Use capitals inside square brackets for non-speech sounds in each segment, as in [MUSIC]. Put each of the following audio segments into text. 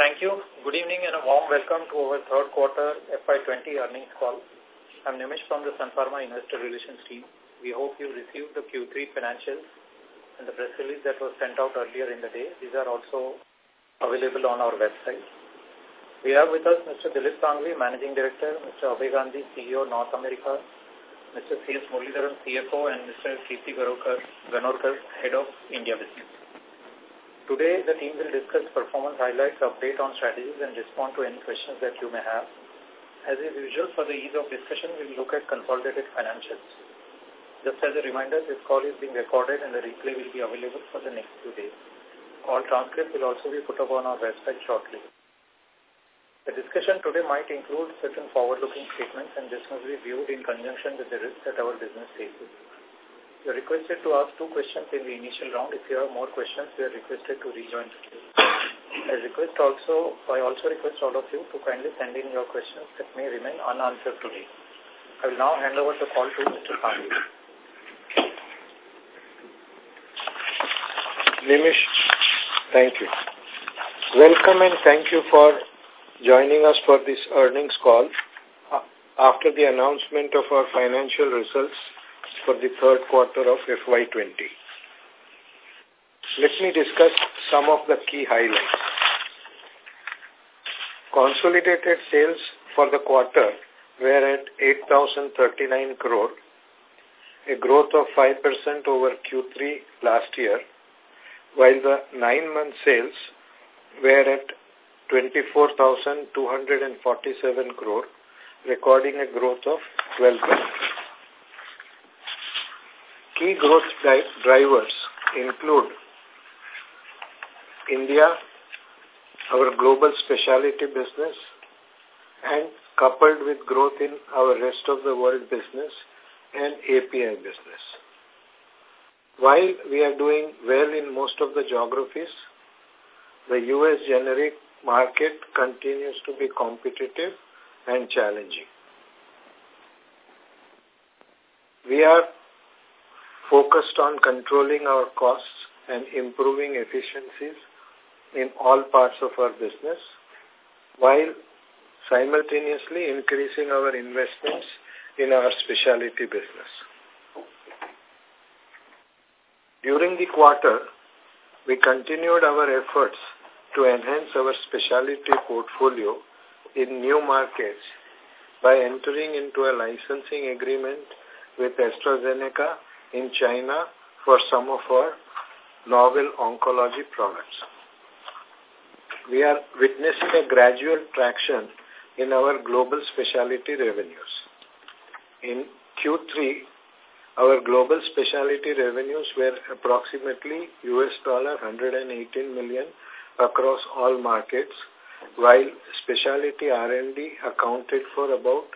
Thank you. Good evening and a warm welcome to our third quarter FY20 earnings call. I'm Nimish from the Sun Pharma Investor Relations team. We hope you received the Q3 financials and the press release that was sent out earlier in the day. These are also available on our website. We have with us Mr. Dilip Shanghvi, Managing Director, Mr. Abhay Gandhi, CEO, North America, Mr. C.S. Muralidharan, CFO, and Mr. Kirti Ganorkar, Head of India Business. Today, the team will discuss performance highlights, update on strategies, and respond to any questions that you may have. As is usual, for the ease of discussion, we will look at consolidated financials. Just as a reminder, this call is being recorded and the replay will be available for the next few days. All transcripts will also be put up on our website shortly. The discussion today might include certain forward-looking statements and this must be viewed in conjunction with the risks that our business faces. You're requested to ask two questions in the initial round. If you have more questions, you are requested to rejoin the queue. I request also, I also request all of you to kindly send in your questions that may remain unanswered today. I will now hand over the call to Mr. Shanghvi. Nimish, thank you. Welcome and thank you for joining us for this earnings call after the announcement of our financial results for the third quarter of FY20. Let me discuss some of the key highlights. Consolidated sales for the quarter were at 8,039 crore, a growth of 5% over Q3 last year, while the nine-month sales were at 24,247 crore, recording a growth of 12%. Key growth drivers include India, our global specialty business, and coupled with growth in our rest of the world business and API business. While we are doing well in most of the geographies, the U.S. generic market continues to be competitive and challenging. We are focused on controlling our costs and improving efficiencies in all parts of our business while simultaneously increasing our investments in our specialty business. During the quarter, we continued our efforts to enhance our specialty portfolio in new markets by entering into a licensing agreement with AstraZeneca in China for some of our novel oncology products. We are witnessing a gradual traction in our global specialty revenues. In Q3, our global specialty revenues were approximately US dollar 118 million across all markets, while specialty R&D accounted for about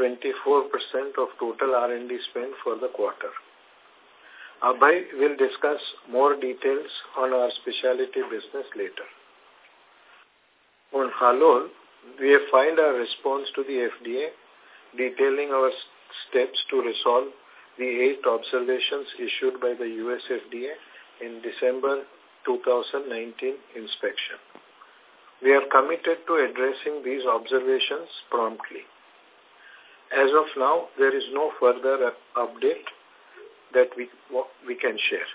24% of total R&D spend for the quarter. Abhay will discuss more details on our specialty business later. On Halol, we have filed our response to the FDA detailing our steps to resolve the eight observations issued by the US FDA in December 2019 inspection. We are committed to addressing these observations promptly. As of now, there is no further update that we, we can share.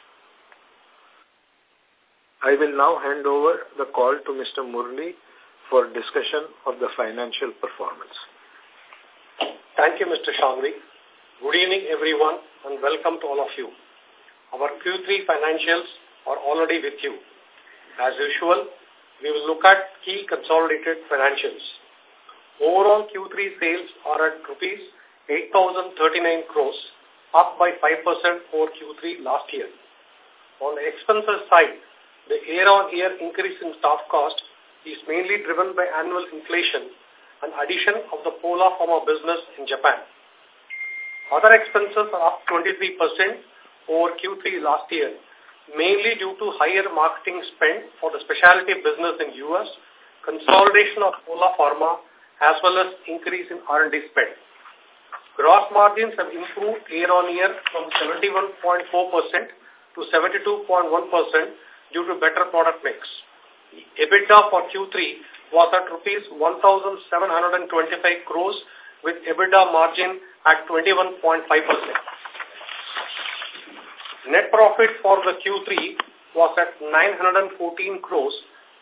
I will now hand over the call to Mr. Murli for discussion of the financial performance. Thank you, Mr. Shanghvi. Good evening, everyone, and welcome to all of you. Our Q3 financials are already with you. As usual, we will look at key consolidated financials. Overall Q3 sales are at rupees 8,039 crores, up by 5% over Q3 last year. On the expenses side, the year-on-year -year increase in staff cost is mainly driven by annual inflation and addition of the Pola Pharma business in Japan. Other expenses are up 23% over Q3 last year, mainly due to higher marketing spend for the specialty business in U.S., consolidation of Pola Pharma, as well as increase in R&D spend. Gross margins have improved year-on-year from 71.4% to 72.1% due to better product mix. EBITDA for Q3 was at rupees 1,725 crores with EBITDA margin at 21.5%. Net profit for the Q3 was at 914 crores,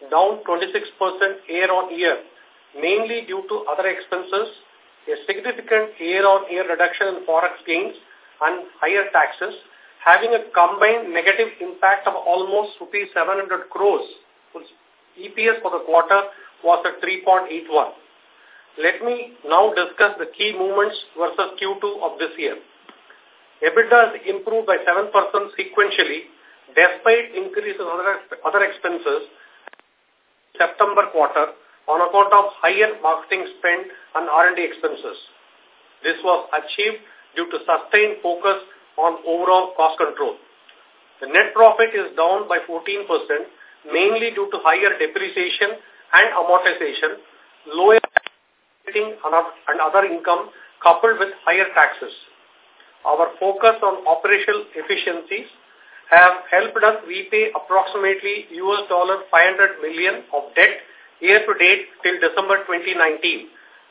down 26% year-on-year, mainly due to other expenses, a significant year-on-year -year reduction in forex gains and higher taxes, having a combined negative impact of almost rupees 700 crores. EPS for the quarter was at 3.81. Let me now discuss the key movements versus Q2 of this year. EBITDA has improved by 7% sequentially despite increase in other, other expenses September quarter on account of higher marketing spend and R&D expenses. This was achieved due to sustained focus on overall cost control. The net profit is down by 14%, mainly due to higher depreciation and amortization, lower and other income coupled with higher taxes. Our focus on operational efficiencies have helped us repay approximately US dollar 500 million of debt year to date till December 2019.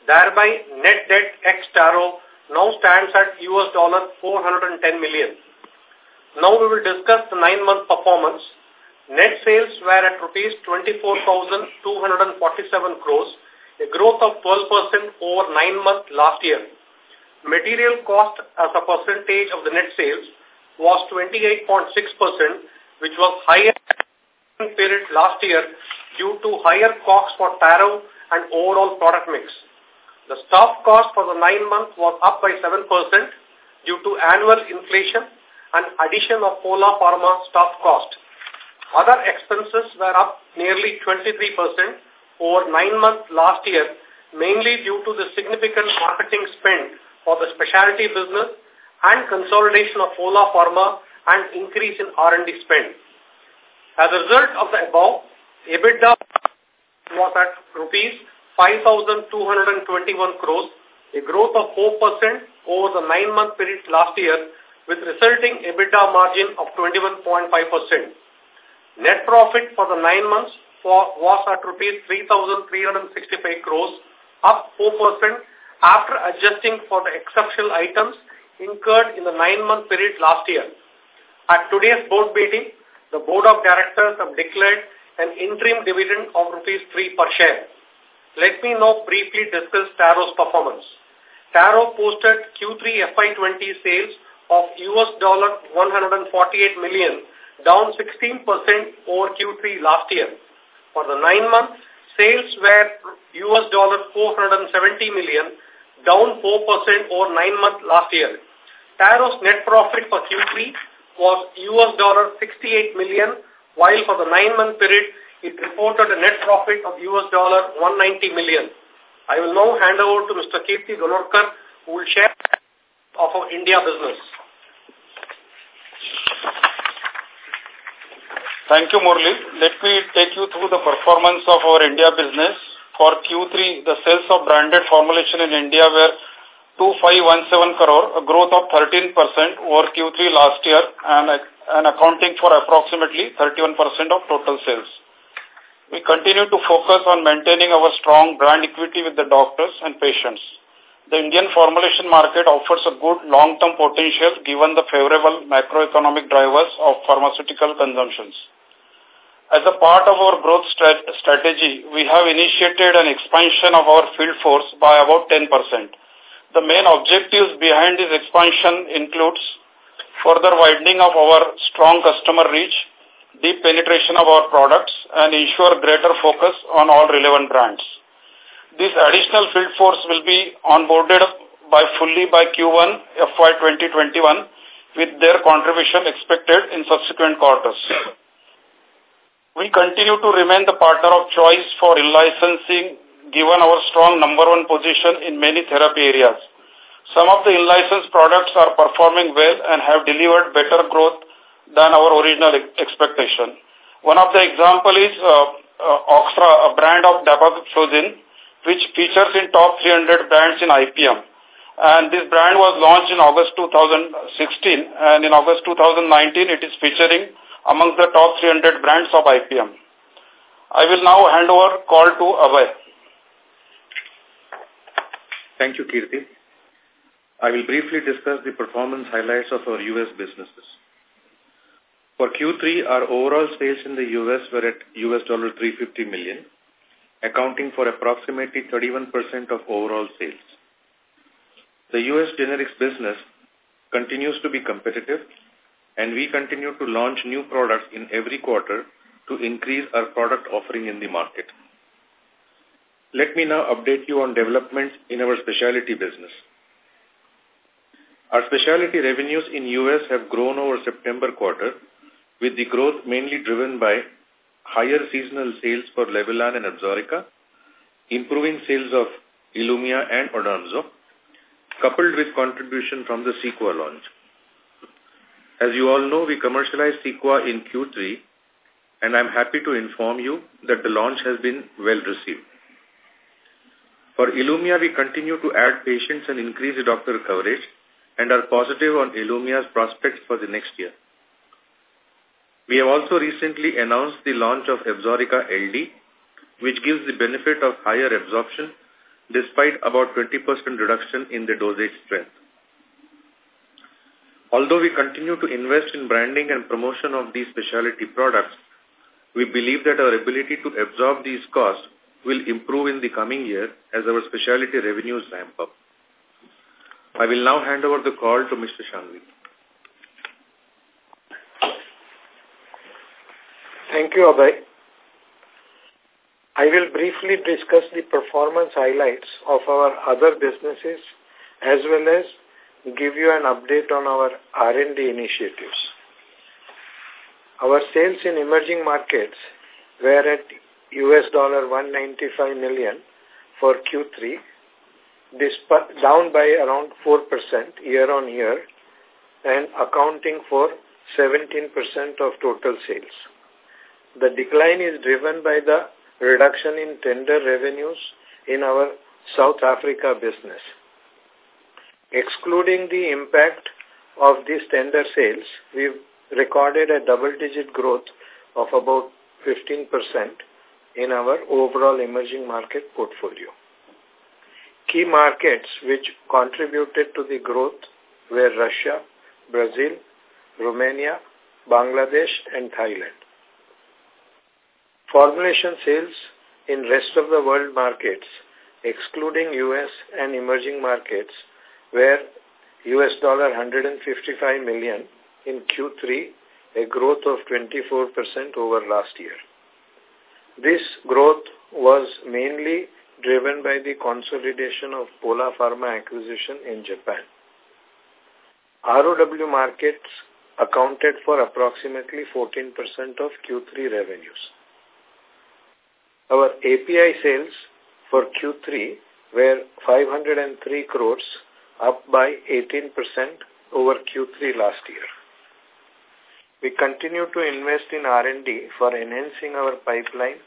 Thereby, net debt ex Taro now stands at US dollar 410 million. Now we will discuss the nine-month performance. Net sales were at rupees 24,247 crores, a growth of 12% over nine months last year. Material cost as a percentage of the net sales was 28.6%, which was higher period last year due to higher costs for Taro and overall product mix. The staff cost for the nine months was up by 7% due to annual inflation and addition of Pola Pharma staff cost. Other expenses were up nearly 23% over nine months last year, mainly due to the significant marketing spend for the specialty business and consolidation of Pola Pharma and increase in R&D spend. As a result of the above, EBITDA was at rupees 5,221 crores, a growth of 4% over the nine-month period last year, with resulting EBITDA margin of 21.5%. Net profit for the nine months was at rupees 3,365 crores, up 4% after adjusting for the exceptional items incurred in the nine-month period last year. At today's board meeting, the board of directors have declared an interim dividend of rupees 3 per share. Let me now briefly discuss Taro's performance. Taro posted Q3 FY20 sales of US dollar 148 million, down 16% over Q3 last year. For the nine months, sales were US dollar 470 million, down 4% over nine months last year. Taro's net profit for Q3 was US dollar 68 million, while for the nine-month period, it reported a net profit of US dollar 190 million. I will now hand over to Mr. Kirti Ganorkar, who will share of our India business. Thank you, Murli. Let me take you through the performance of our India business. For Q3, the sales of branded formulation in India were 2517 crore, a growth of 13% over Q3 last year and, and accounting for approximately 31% of total sales. We continue to focus on maintaining our strong brand equity with the doctors and patients. The Indian formulation market offers a good long-term potential given the favorable macroeconomic drivers of pharmaceutical consumptions. As a part of our growth strat strategy, we have initiated an expansion of our field force by about 10%. The main objectives behind this expansion includes further widening of our strong customer reach, deep penetration of our products, and ensure greater focus on all relevant brands. This additional field force will be onboarded by fully by Q1 FY 2021 with their contribution expected in subsequent quarters. We continue to remain the partner of choice for in-licensing given our strong number one position in many therapy areas. Some of the in-licensed products are performing well and have delivered better growth than our original expectation. One of the example is uh, uh, Oxra, a brand of dapagliflozin, which features in top 300 brands in IPM. And this brand was launched in August 2016, and in August 2019 it is featuring amongst the top 300 brands of IPM. I will now hand over call to Abhay. Thank you, Kirti. I will briefly discuss the performance highlights of our U.S. businesses. For Q3, our overall sales in the U.S. were at US dollar 350 million, accounting for approximately 31% of overall sales. The U.S. generics business continues to be competitive, and we continue to launch new products in every quarter to increase our product offering in the market. Let me now update you on developments in our specialty business. Our specialty revenues in U.S. have grown over September quarter, with the growth mainly driven by higher seasonal sales for Levulan and Absorica, improving sales of Ilumya and Odomzo, coupled with contribution from the Cequa launch. As you all know, we commercialized Cequa in Q3, and I'm happy to inform you that the launch has been well received. For Ilumya, we continue to add patients and increase doctor coverage and are positive on Ilumya's prospects for the next year. We have also recently announced the launch of Absorica LD, which gives the benefit of higher absorption despite about 20% reduction in the dosage strength. Although we continue to invest in branding and promotion of these specialty products, we believe that our ability to absorb these costs will improve in the coming year as our specialty revenues ramp up. I will now hand over the call to Mr. Shanghvi. Thank you, Abhay. I will briefly discuss the performance highlights of our other businesses as well as give you an update on our R&D initiatives. Our sales in emerging markets were at US dollar 195 million for Q3, down by around 4% year on year and accounting for 17% of total sales. The decline is driven by the reduction in tender revenues in our South Africa business. Excluding the impact of these tender sales, we've recorded a double-digit growth of about 15% in our overall emerging market portfolio. Key markets which contributed to the growth were Russia, Brazil, Romania, Bangladesh, and Thailand. Formulation sales in rest of the world markets, excluding U.S. and emerging markets, were US dollar 155 million in Q3, a growth of 24% over last year. This growth was mainly driven by the consolidation of Pola Pharma acquisition in Japan. ROW markets accounted for approximately 14% of Q3 revenues. Our API sales for Q3 were 503 crores, up by 18% over Q3 last year. We continue to invest in R&D for enhancing our pipeline.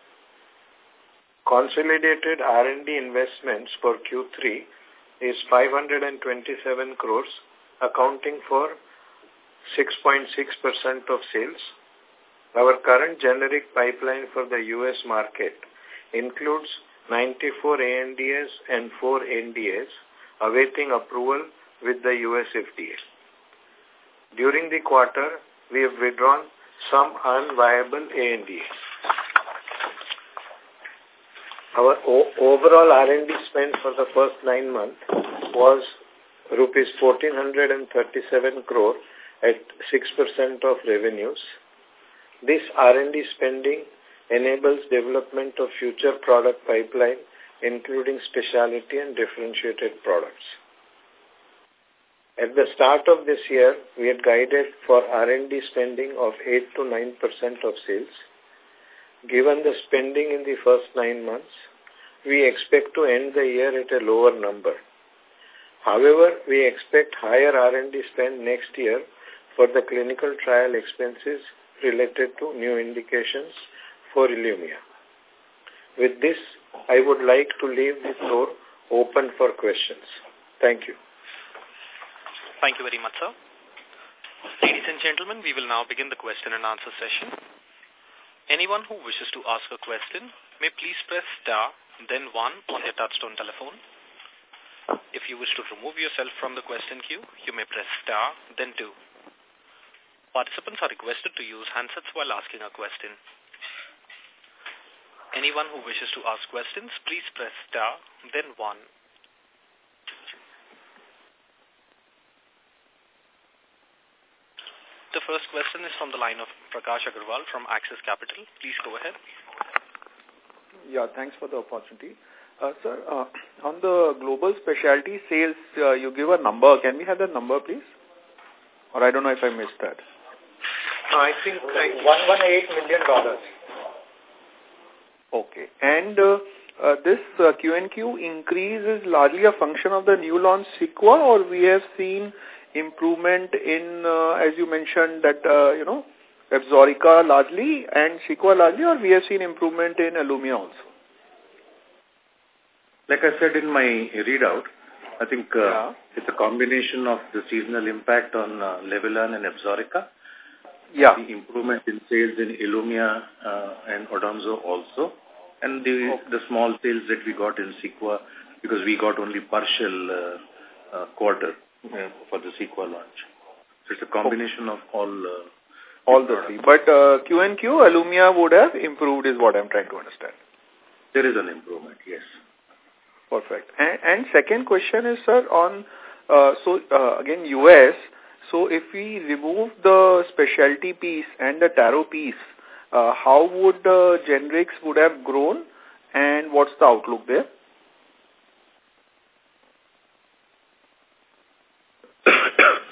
Consolidated R&D investments for Q3 is 527 crores, accounting for 6.6% of sales. Our current generic pipeline for the U.S. market includes 94 ANDAs and 4 NDAs awaiting approval with the US FDA. During the quarter, we have withdrawn some unviable ANDAs. Our overall R&D spend for the first nine months was rupees 1437 crore at 6% of revenues. This R&D spending enables development of future product pipeline, including specialty and differentiated products. At the start of this year, we had guided for R&D spending of 8 to 9% of sales. Given the spending in the first nine months, we expect to end the year at a lower number. However, we expect higher R&D spend next year for the clinical trial expenses related to new indications for Ilumya. With this, I would like to leave the floor open for questions. Thank you. Thank you very much, sir. Ladies and gentlemen, we will now begin the question and answer session. Anyone who wishes to ask a question may please press star, then one on their touchtone telephone. If you wish to remove yourself from the question queue, you may press star, then two. Participants are requested to use handsets while asking a question. Anyone who wishes to ask questions, please press star, then one. The first question is from the line of Prakash Agarwal from Axis Capital. Please go ahead. Yeah, thanks for the opportunity. Uh, sir, uh, on the global specialty sales, uh, you give a number. Can we have that number, please? Or I don't know if I missed that. I think like $118 million. Okay. And uh, uh, this uh, Q&Q increase is largely a function of the new launch Cequa or we have seen improvement in, uh, as you mentioned, that, uh, you know, Absorica largely and Cequa largely, or we have seen improvement in Ilumya also? Like I said in my readout, I think uh, yeah. it's a combination of the seasonal impact on uh, Levulan and Absorica. Yeah. The improvement in sales in Ilumya uh, and Odomzo also. And the, the small sales that we got in Cequa because we got only partial uh, uh, quarter for the Cequa launch. So it's a combination of all uh, all the three. But uh, Q&Q, Ilumya would have improved is what I'm trying to understand. There is an improvement, yes. Perfect. And, and second question is, sir, on, uh, so uh, again, U.S., so if we remove the specialty piece and the Taro piece, uh, how would the generics would have grown and what's the outlook there?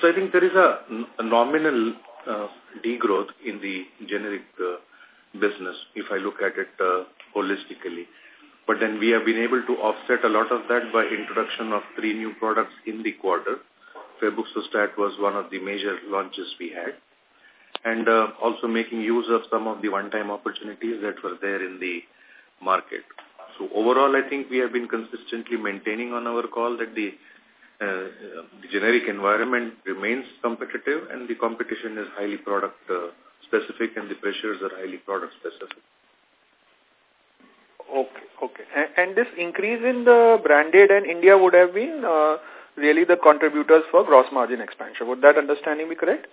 So I think there is a, a nominal uh, degrowth in the generic uh, business if I look at it uh, holistically. But then we have been able to offset a lot of that by introduction of three new products in the quarter. Febuxostat was one of the major launches we had. And uh, also making use of some of the one-time opportunities that were there in the market. So overall, I think we have been consistently maintaining on our call that the, uh, the generic environment remains competitive and the competition is highly product uh, specific and the pressures are highly product specific. Okay, okay. And, and this increase in the branded and India would have been uh, really the contributors for gross margin expansion. Would that understanding be correct?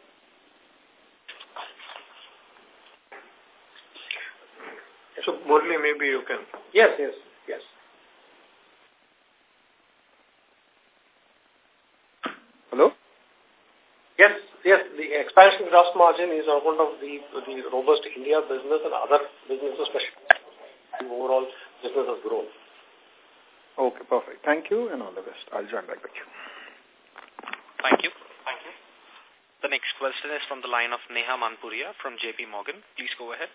So, Murli, maybe you can. Yes, yes, yes. Hello? Yes, yes. The expansion gross margin is on account of the, the robust India business and other businesses, especially the overall business has grown. Okay, perfect. Thank you and all the best. I'll join back with you. Thank you. Thank you. The next question is from the line of Neha Manpuria from JP Morgan. Please go ahead.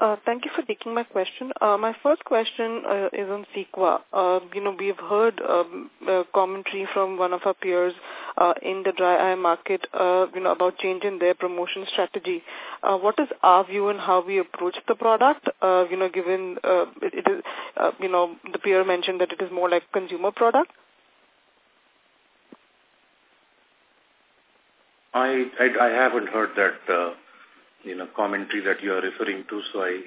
Uh, thank you for taking my question. Uh, my first question uh, is on Cequa. Uh, you know, we've heard um, uh, commentary from one of our peers uh, in the dry eye market, uh, you know, about changing their promotion strategy. Uh, what is our view on how we approach the product? Uh, you know, given uh, it, it is, uh, you know, the peer mentioned that it is more like consumer product. I I, I haven't heard that. Uh you know, commentary that you are referring to, so I,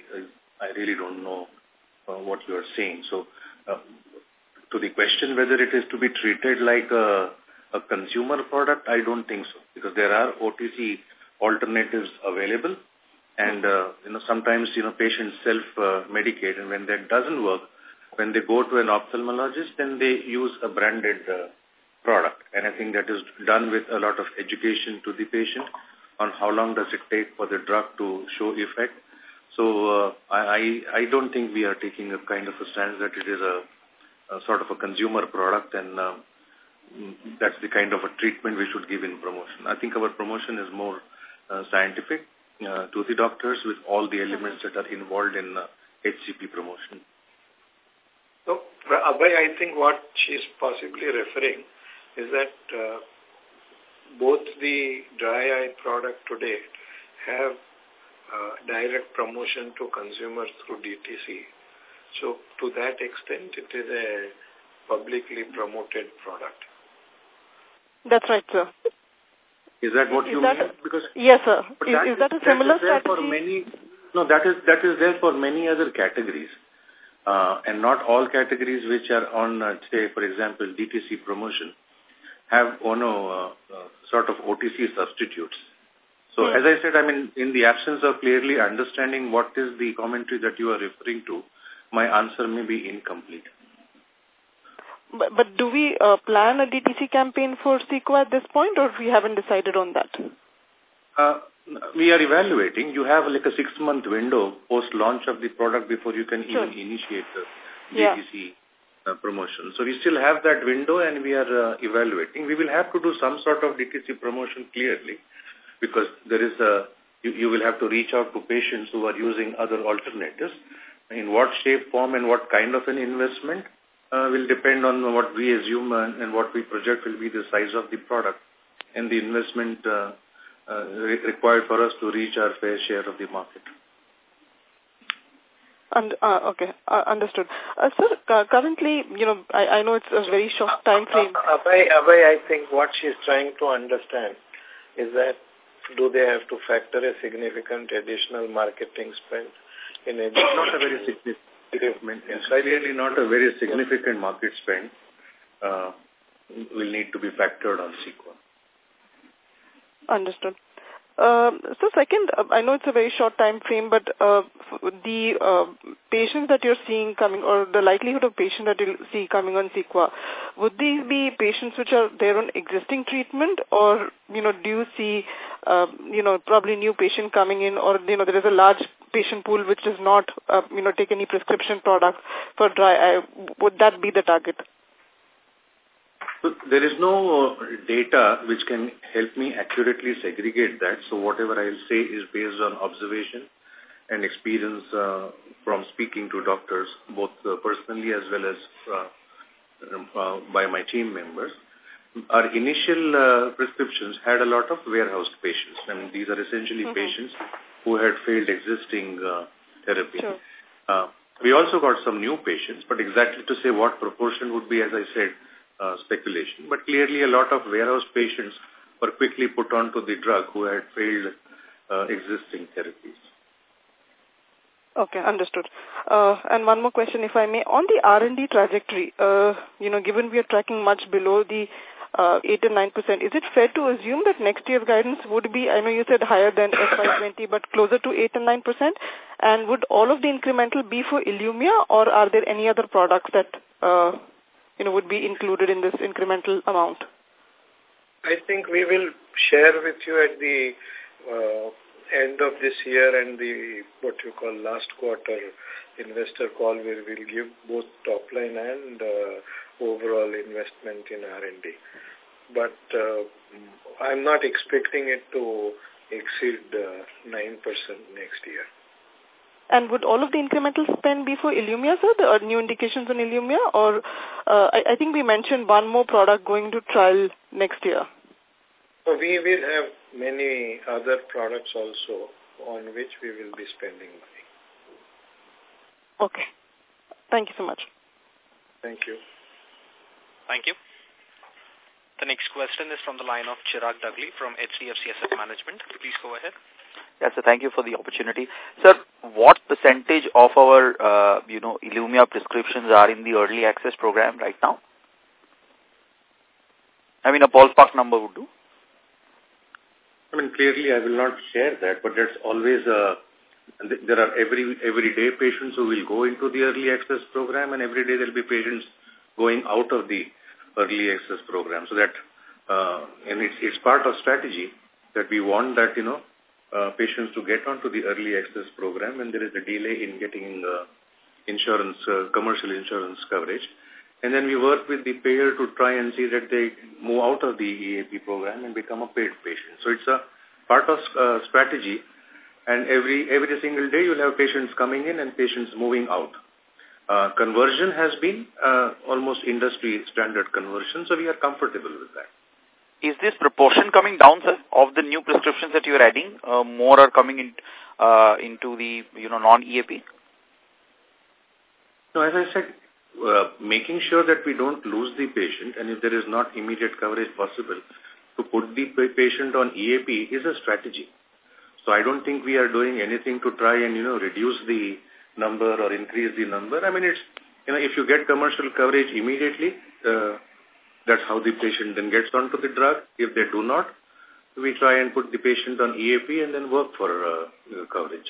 I, really don't know uh, what you are saying. So, uh, to the question whether it is to be treated like a, a consumer product, I don't think so, because there are OTC alternatives available, and, uh, you know, sometimes, you know, patients self-medicate, and when that doesn't work, when they go to an ophthalmologist, then they use a branded uh, product. And I think that is done with a lot of education to the patient on how long does it take for the drug to show effect. So uh, I, I don't think we are taking a kind of a stance that it is a, a sort of a consumer product and uh, that's the kind of a treatment we should give in promotion. I think our promotion is more uh, scientific uh, to the doctors with all the elements that are involved in uh, HCP promotion. So, Abhay, I think what she is possibly referring is that uh, both the dry eye product today have uh, direct promotion to consumers through DTC. So to that extent, it is a publicly promoted product. That's right, sir. Is that what is you that mean? A, because yes, sir. Is, that is, that a similar that strategy? For many, No, that is that is there for many other categories. Uh, and not all categories which are on, uh, say, for example, DTC promotion have ONO uh, uh, sort of OTC substitutes. So as I said, I mean, in the absence of clearly understanding what is the commentary that you are referring to, my answer may be incomplete. But, but do we uh, plan a DTC campaign for CEQUA at this point or we haven't decided on that? Uh, we are evaluating. You have like a six-month window post-launch of the product before you can sure. even initiate the DTC yeah. Uh, promotion. So we still have that window and we are uh, evaluating. We will have to do some sort of DTC promotion clearly because there is a, you, you will have to reach out to patients who are using other alternatives. In what shape, form and what kind of an investment uh, will depend on what we assume and, and what we project will be the size of the product and the investment uh, uh, re required for us to reach our fair share of the market. And, uh, okay, uh, understood. Uh, sir, uh, currently, you know, I, I know it's a very short time frame. Uh, Abhay, Abhay, I think what she's trying to understand is that do they have to factor a significant additional marketing spend in a not a very significant it's clearly not a very significant market spend uh, will need to be factored on CEQUA. Understood. Uh, so second, uh, I know it's a very short time frame, but uh, the uh, patients that you're seeing coming, or the likelihood of patients that you'll see coming on CEQUA, would these be patients which are there on existing treatment, or you know, do you see, uh, you know, probably new patient coming in, or you know, there is a large patient pool which does not, uh, you know, take any prescription product for dry eye? Would that be the target? So there is no uh, data which can help me accurately segregate that. So whatever I'll say is based on observation and experience uh, from speaking to doctors, both uh, personally as well as uh, um, uh, by my team members. Our initial uh, prescriptions had a lot of warehoused patients. I mean, these are essentially mm -hmm. patients who had failed existing uh, therapy. Sure. We also got some new patients, but exactly to say what proportion would be, as I said, uh, speculation. But clearly a lot of warehouse patients were quickly put onto the drug who had failed uh, existing therapies. Okay, understood. Uh, and one more question, if I may. On the R&D trajectory, uh, you know, given we are tracking much below the uh, 8 and 9%, is it fair to assume that next year's guidance would be, I know you said higher than FY20, but closer to 8 and 9%? And would all of the incremental be for Ilumya, or are there any other products that uh, you know, would be included in this incremental amount? I think we will share with you at the uh, end of this year and the what you call last quarter investor call where we'll give both top line and uh, overall investment in R&D. But uh, I'm not expecting it to exceed uh, 9% next year. And would all of the incremental spend be for Ilumya, sir, the, or new indications on Ilumya? Or uh, I, I think we mentioned one more product going to trial next year. So we will have many other products also on which we will be spending money. Okay. Thank you so much. Thank you. Thank you. The next question is from the line of Chirag Dagli from HDFC Asset Management. Please go ahead. Yes, sir. Thank you for the opportunity. Sir, what percentage of our, uh, you know, Ilumya prescriptions are in the early access program right now? I mean, a ballpark number would do. I mean, clearly I will not share that, but there's always a, there are every, every day patients who will go into the early access program and every day there will be patients going out of the early access program. So that, uh, and it's, it's part of strategy that we want that, you know, uh, patients to get onto the early access program and there is a delay in getting uh, insurance, uh, commercial insurance coverage. And then we work with the payer to try and see that they move out of the EAP program and become a paid patient. So it's a part of uh, strategy and every every single day you'll have patients coming in and patients moving out. Uh, conversion has been uh, almost industry standard conversion, so we are comfortable with that is this proportion coming down, sir, of the new prescriptions that you are adding? Uh, more are coming in uh, into the you know non-EAP? No, as I said, uh, making sure that we don't lose the patient, and if there is not immediate coverage possible, to put the patient on EAP is a strategy. So I don't think we are doing anything to try and, you know, reduce the number or increase the number. I mean, it's, you know, if you get commercial coverage immediately, uh, that's how the patient then gets onto the drug. If they do not, we try and put the patient on EAP and then work for uh, coverage.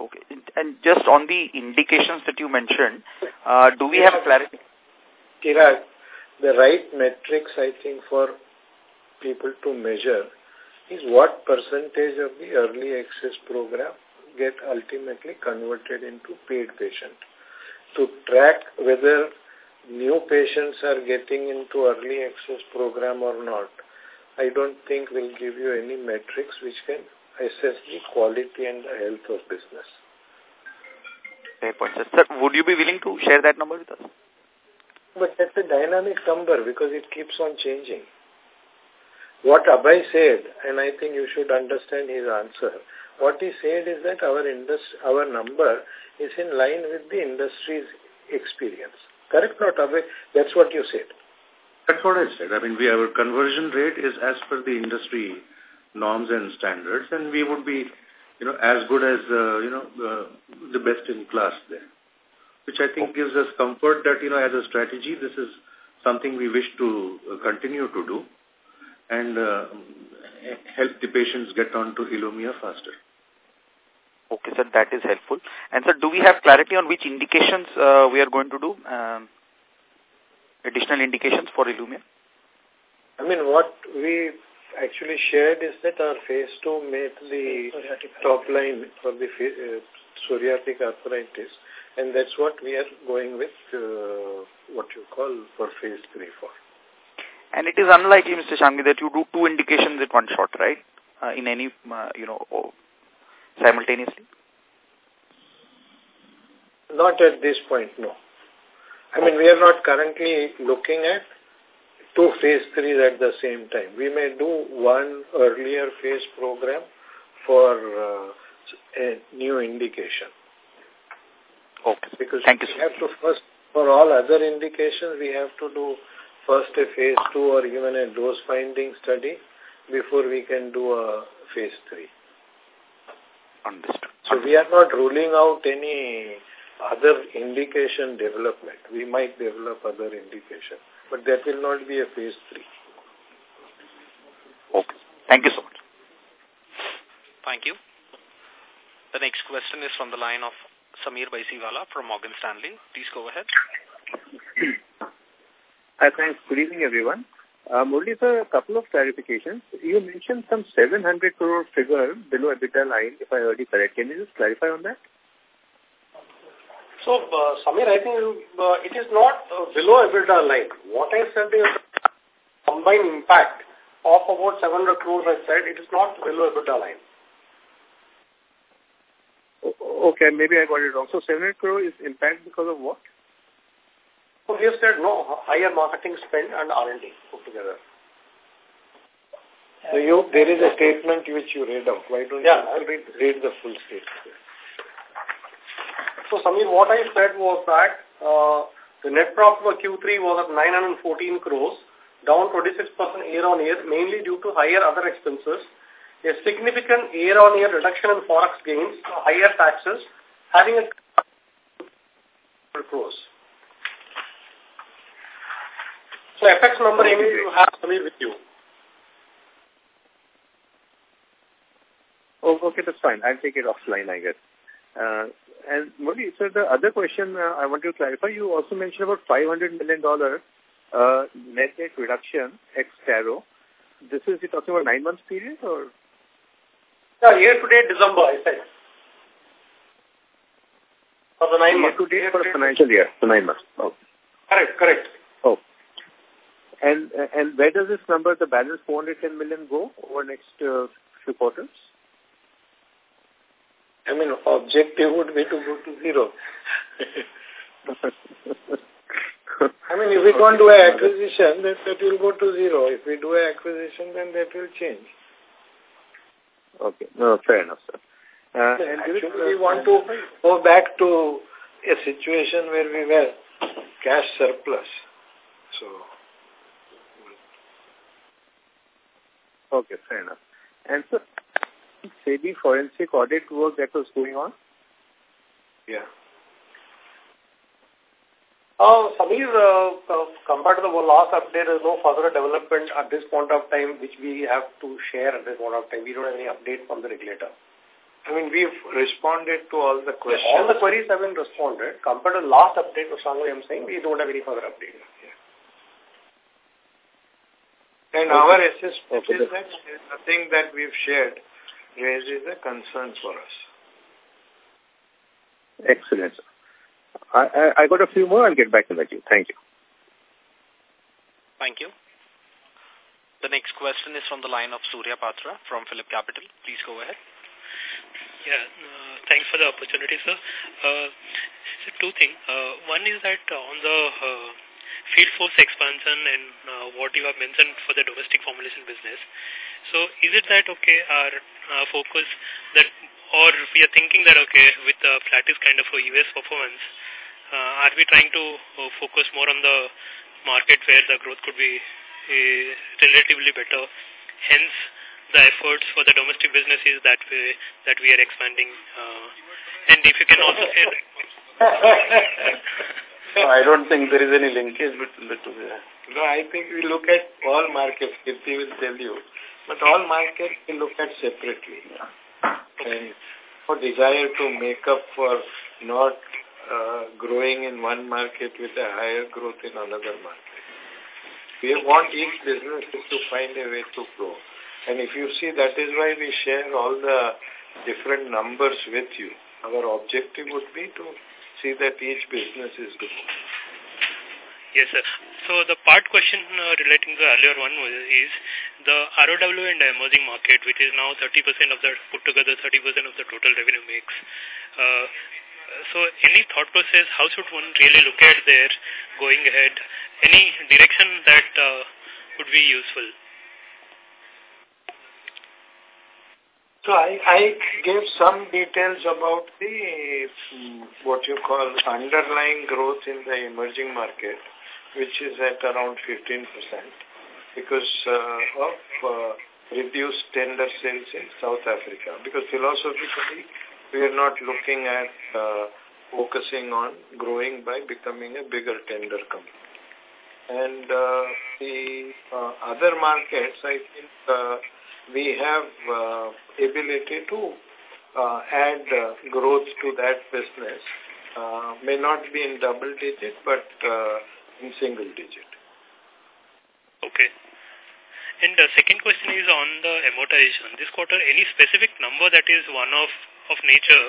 Okay. And just on the indications that you mentioned, uh, do we have clarity? Chirag, the right metrics, I think, for people to measure is what percentage of the early access program get ultimately converted into paid patient. To track whether new patients are getting into early access program or not, I don't think will give you any metrics which can assess the quality and the health of business. Fair point, sir. Sir, would you be willing to share that number with us? But that's a dynamic number because it keeps on changing. What Abhay said, and I think you should understand his answer, what he said is that our industry, our number is in line with the industry's experience. Correct, not Abhay? That's what you said. That's what I said. I mean, we our conversion rate is as per the industry norms and standards, and we would be, you know, as good as, uh, you know, uh, the best in class there. Which I think gives us comfort that, you know, as a strategy, this is something we wish to uh, continue to do and uh, help the patients get on to Ilumya faster. Okay, sir, that is helpful. And sir, do we have clarity on which indications uh, we are going to do? Um, additional indications for Ilumya? I mean, what we actually shared is that our phase 2 made the top line for the uh, psoriatic arthritis, and that's what we are going with uh, what you call for phase 3 for. And it is unlikely, Mr. Shanghvi, that you do two indications at one shot, right? Uh, in any, uh, you know, simultaneously? Not at this point, no. I mean, we are not currently looking at two phase threes at the same time. We may do one earlier phase program for uh, a new indication. Okay. Because Thank you, we have to first, for all other indications, we have to do first a phase two or even a dose finding study before we can do a phase three. Understood. So we are not ruling out any other indication development. We might develop other indication, but that will not be a phase three. Okay. Thank you so much. Thank you. The next question is from the line of Samir Baisiwala from Morgan Stanley. Please go ahead. Hi, thanks. Good evening, everyone. Um, only sir, a couple of clarifications. You mentioned some 700 crore figure below EBITDA line, if I heard you correct. Can you just clarify on that? So, uh, Samir, I think uh, it is not uh, below EBITDA line. What I said is combined impact of about 700 crores, I said, it is not below EBITDA line. Okay, maybe I got it wrong. So 700 crore is impact because of what? So we have said no, higher marketing spend and R&D put together. So you, there is a statement which you read out. Why don't yeah, you read, read the full statement? So Samir, what I said was that uh, the net profit for Q3 was at 914 crores, down 26% year-on-year, mainly due to higher other expenses, a significant year-on-year reduction in forex gains, higher taxes, having a crores. So FX number okay. you have Samir with you. Oh, okay, that's fine. I'll take it offline, I guess. Uh, and Murli, so the other question uh, I want to clarify, you also mentioned about $500 million uh, net debt reduction ex Taro. This is you talking about nine months period or? Yeah, year to date December, I said. For the nine year months. To date for the financial year, for nine months. Oh. Correct, correct. Oh. And and where does this number, the balance 410 million, go over next uh, few quarters? I mean, objective would be to go to zero. I mean, if we don't do an acquisition, then that will go to zero. If we do an acquisition, then that will change. Okay. No, fair enough, sir. Uh, and Actually, we want to go back to a situation where we were cash surplus. So, Okay, fair enough. And so, SEBI forensic audit work that was going on? Yeah. Uh, Samir, uh, uh, compared to the last update, there is no further development at this point of time which we have to share at this point of time. We don't have any update from the regulator. I mean, we've responded to all the questions. Yeah, all the queries have been responded. Compared to the last update, strongly I'm saying we don't have any further update. Yeah. And okay. our assessment okay. is that nothing that we've shared raises a concern for us. Excellent. I, I, I got a few more. I'll get back to that. You. Thank you. Thank you. The next question is from the line of Surya Patra from Phillip Capital. Please go ahead. Yeah, uh, thanks for the opportunity, sir. Uh, so two things. Uh, one is that on the uh, field force expansion and uh, what you have mentioned for the domestic formulation business. So is it that, okay, our uh, focus that, or we are thinking that, okay, with the flattest kind of a US performance, uh, are we trying to uh, focus more on the market where the growth could be uh, relatively better? Hence, the efforts for the domestic businesses that we, that we are expanding. Uh, and if you can also share... [LAUGHS] I don't think there is any linkage between the two. No, I think we look at all markets, Kirti will tell you. But all markets we look at separately. And for desire to make up for not uh, growing in one market with a higher growth in another market. We want each business to find a way to grow. And if you see, that is why we share all the different numbers with you. Our objective would be to see that each business is growing. Yes, sir. So the part question uh, relating to the earlier one is the ROW and the emerging market, which is now 30% of the, put together 30% of the total revenue mix. Uh, so any thought process, how should one really look at there going ahead? Any direction that uh, would be useful? So I, I gave some details about the, um, what you call underlying growth in the emerging market, which is at around 15% because uh, of uh, reduced tender sales in South Africa. Because philosophically, we are not looking at uh, focusing on growing by becoming a bigger tender company. And uh, the uh, other markets, I think uh, we have uh, ability to uh, add uh, growth to that business. Uh, may not be in double digit, but uh, in single digit. Okay. And the second question is on the amortization. This quarter, any specific number that is one of of nature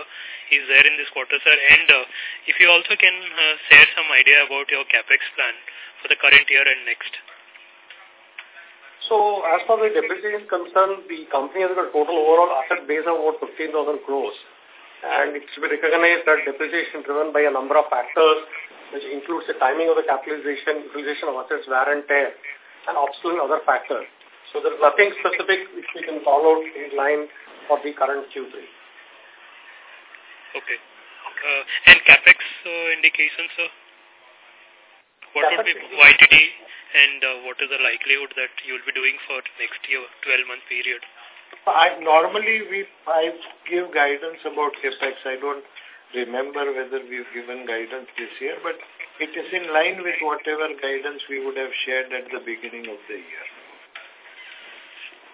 is there in this quarter, sir? And uh, if you also can uh, share some idea about your capex plan for the current year and next. So, as far as the depreciation is concerned, the company has got a total overall asset base of about 15,000 crores. And it should be recognized that depreciation is driven by a number of factors, which includes the timing of the capitalization, utilization of assets, wear and tear, and obsolete other factors. So there's nothing specific which we can follow in line for the current Q3. Okay. Uh, and capex uh, indications, sir? What would be YTD and uh, what is the likelihood that you will be doing for next year, 12-month period? I normally we I give guidance about capex. I don't remember whether we've given guidance this year, but it is in line with whatever guidance we would have shared at the beginning of the year.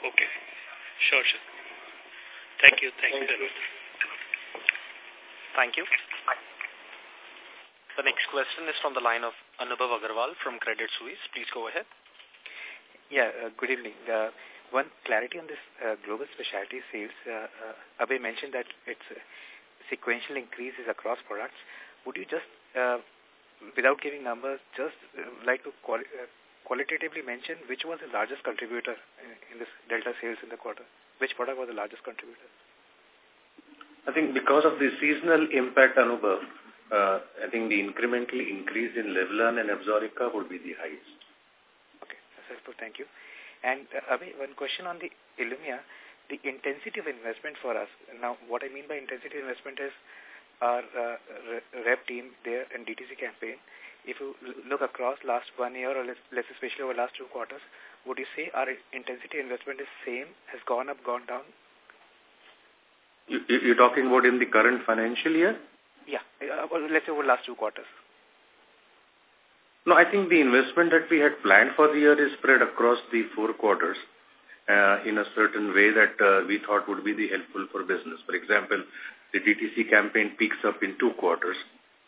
Okay. Sure, sure. Thank you. Thank, Thank you. Thank you. The next question is from the line of Anubhav Agarwal from Credit Suisse. Please go ahead. Yeah, uh, good evening. Uh, one clarity on this uh, global specialty sales. Uh, uh, Abhay mentioned that it's uh, sequential increases across products. Would you just, uh, without giving numbers, just uh, like to quali uh, qualitatively mention which was the largest contributor in, in this delta sales in the quarter? Which product was the largest contributor? I think because of the seasonal impact, Anubhav, I think the incremental increase in Levulan and Absorica would be the highest. Okay, that's helpful. Thank you. And uh, Abhay, one question on the Ilumya, the intensity of investment for us. Now, what I mean by intensity investment is our uh, rep team there and DTC campaign. If you look across last one year or less, less especially over last two quarters, would you say our intensity investment is same, has gone up, gone down? You, you're talking about in the current financial year? Yeah, uh, let's say over last two quarters. No, I think the investment that we had planned for the year is spread across the four quarters uh, in a certain way that uh, we thought would be the helpful for business. For example, the DTC campaign peaks up in two quarters,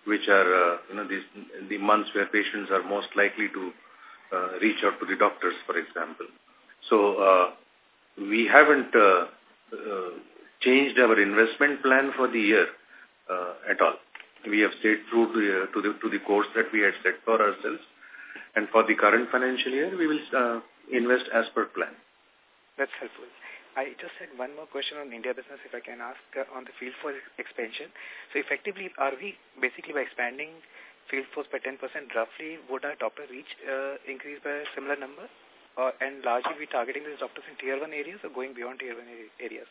which are, uh, you know, these, the months where patients are most likely to uh, reach out to the doctors, for example. So uh, we haven't uh, uh, changed our investment plan for the year at all. We have stayed true to, uh, to, the, to the course that we had set for ourselves. And for the current financial year, we will uh, invest as per plan. That's helpful. I just had one more question on India business, if I can ask, uh, on the field force expansion. So effectively, are we basically by expanding field force by 10% roughly, would our doctor reach uh, increase by a similar number? Uh, and largely we targeting these doctors in tier 1 areas or going beyond tier 1 areas?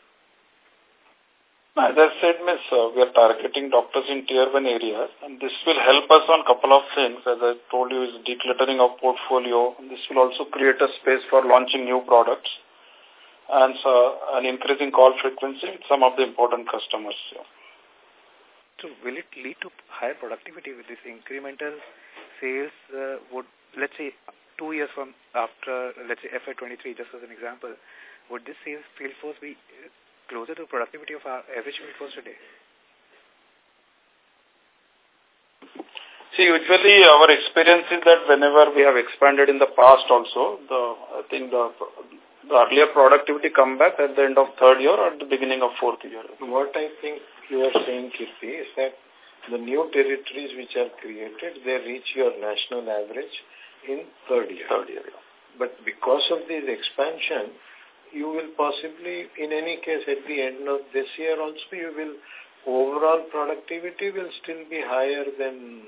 As I said, miss, uh, we are targeting doctors in tier 1 areas and this will help us on a couple of things. As I told you, is decluttering of portfolio. and This will also create a space for launching new products and so an increasing call frequency with some of the important customers. So will it lead to higher productivity with this incremental sales? Uh, would let's say two years from after, let's say FY23, just as an example, would this sales field force be closer to productivity of our average field force today? See, usually our experience is that whenever we have expanded in the past also, the I think the, the earlier productivity come back at the end of third year or at the beginning of fourth year. What I think you are saying, Kirti, is that the new territories which are created, they reach your national average in third year. Third year, yeah. But because of this expansion, you will possibly, in any case, at the end of this year also, you will, overall productivity will still be higher than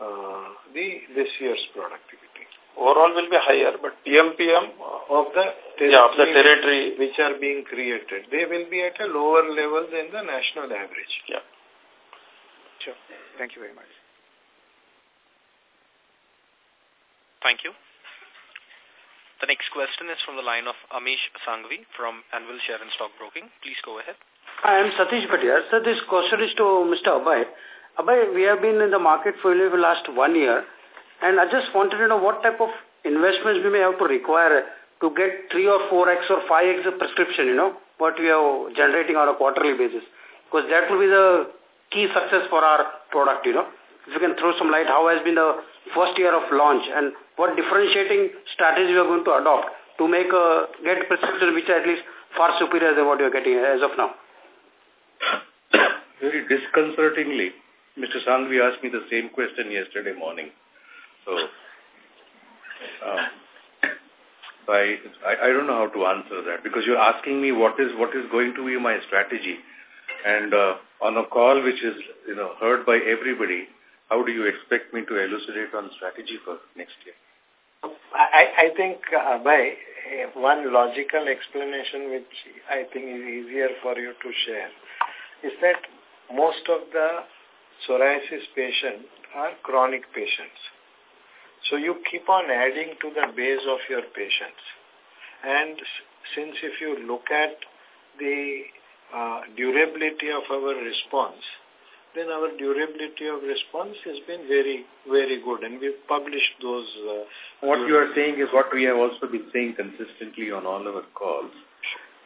uh, the this year's productivity. Overall will be higher, but PMPM of the yeah, of the territory which are being created, they will be at a lower level than the national average. Yeah. Sure. Thank you very much. Thank you. The next question is from the line of Amish Sangvi from Anvil Share and Stock Broking. Please go ahead. I am Satish Bhatia. So this question is to Mr. Abhay. Abhay, we have been in the market for the last one year, and I just wanted to know what type of investments we may have to require to get 3 or 4x or 5x of prescription, you know, what we are generating on a quarterly basis. Because that will be the key success for our product, you know. If you can throw some light, how has been the first year of launch and what differentiating strategy we are going to adopt to make a, get prescription which are at least far superior than what you are getting as of now? Very disconcertingly, Mr. Sangvi asked me the same question yesterday morning. So, um, I, I don't know how to answer that because you're asking me what is what is going to be my strategy, and uh, on a call which is you know heard by everybody, how do you expect me to elucidate on strategy for next year? I, I think, uh, by uh, one logical explanation which I think is easier for you to share is that most of the psoriasis patients are chronic patients. So you keep on adding to the base of your patients. And since if you look at the uh, durability of our response, then our durability of response has been very, very good. And we've published those. Uh, what you are saying is what we have also been saying consistently on all our calls.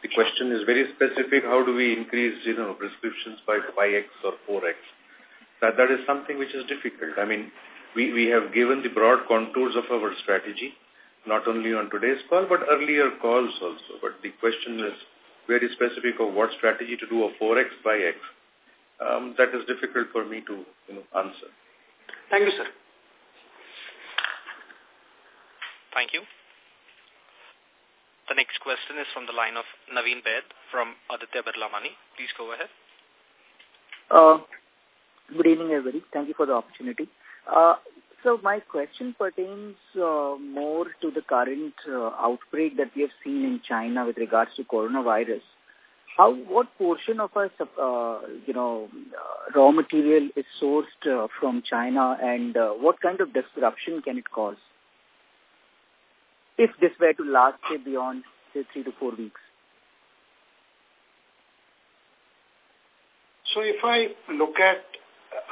The question is very specific. How do we increase, you know, prescriptions by 5x or 4x? That, that is something which is difficult. I mean, we, we have given the broad contours of our strategy, not only on today's call, but earlier calls also. But the question is very specific of what strategy to do a 4x, 5x um, that is difficult for me to you know, answer. Thank you, sir. Thank you. The next question is from the line of Naveen Baid from Aditya Birla Money. Please go ahead. Uh, good evening, everybody. Thank you for the opportunity. Uh, so my question pertains uh, more to the current uh, outbreak that we have seen in China with regards to coronavirus how what portion of our uh, you know uh, raw material is sourced uh, from China and uh, what kind of disruption can it cause? If this were to last say beyond say three to four weeks. So if I look at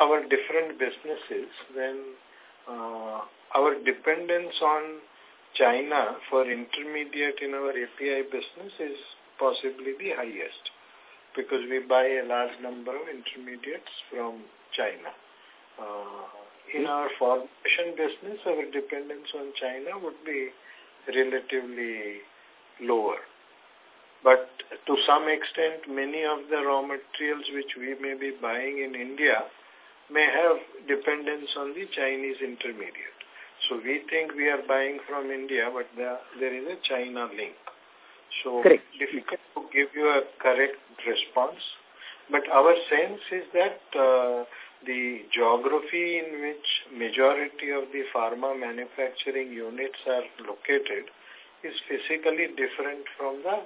our different businesses, then uh, our dependence on China for intermediate in our API business is possibly the highest because we buy a large number of intermediates from China. Uh, in our formulation business, our dependence on China would be relatively lower. But to some extent, many of the raw materials which we may be buying in India may have dependence on the Chinese intermediate. So we think we are buying from India, but there, there is a China link. So correct. difficult to give you a correct response. But our sense is that uh, the geography in which majority of the pharma manufacturing units are located is physically different from the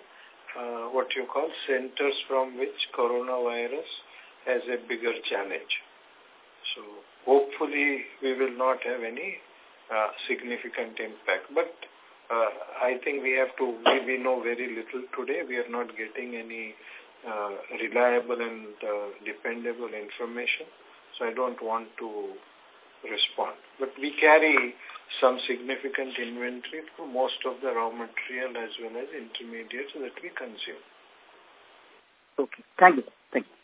uh, what you call centers from which coronavirus has a bigger challenge. So hopefully we will not have any uh, significant impact. But uh, I think we have to, we, we know very little today. We are not getting any uh, reliable and uh, dependable information. So I don't want to respond. But we carry some significant inventory for most of the raw material as well as intermediates that we consume. Okay. Thank you. Thank you.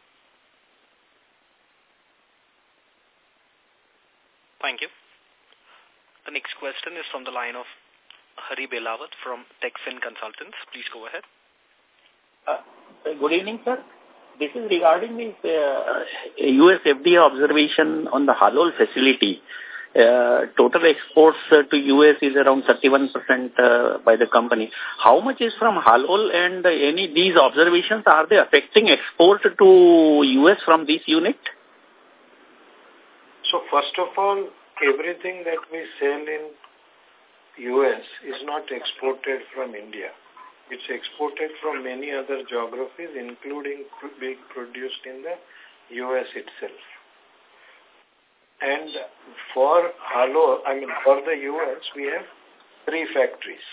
Thank you. The next question is from the line of Hari Belawat from TechFin Consultants. Please go ahead. Uh, good evening, sir. This is regarding the uh, US FDA observation on the Halol facility. Uh, total exports uh, to US is around 31% uh, by the company. How much is from Halol and any these observations, are they affecting export to US from this unit? So first of all, everything that we sell in US is not exported from India. It's exported from many other geographies, including being produced in the US itself. And for Halo, I mean for the US, we have three factories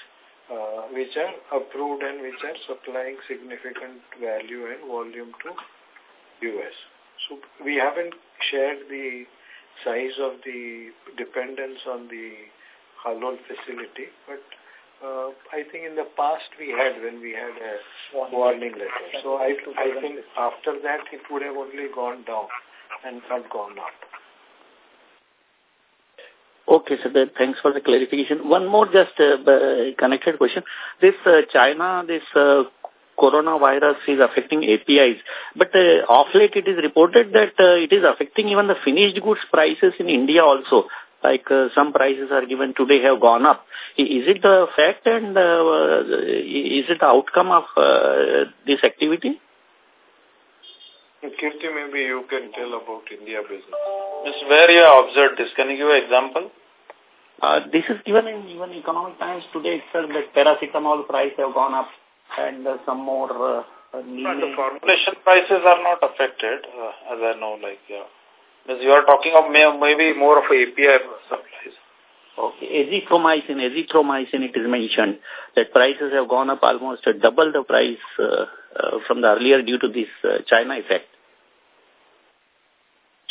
uh, which are approved and which are supplying significant value and volume to US. So we haven't shared the size of the dependence on the Halol facility, but uh, I think in the past we had when we had a warning letter. So I, I think after that it would have only gone down and not gone up. Okay, sir. Thanks for the clarification. One more just uh, connected question. This uh, China, this uh, coronavirus is affecting APIs, but uh, off late it is reported that uh, it is affecting even the finished goods prices in India also. Like uh, some prices are given today have gone up. Is it the fact and uh, is it the outcome of uh, this activity? Kirti, maybe you can tell about India business. Just where you have observed this, can you give an example? Uh, this is given in even economic times today itself that paracetamol price have gone up and uh, some more uh, the formulation prices are not affected, uh, as I know, like, yeah. Because you are talking of may, maybe more of API supplies. Okay, azithromycin, azithromycin it is mentioned that prices have gone up almost a double the price uh, uh, from the earlier due to this uh, China effect.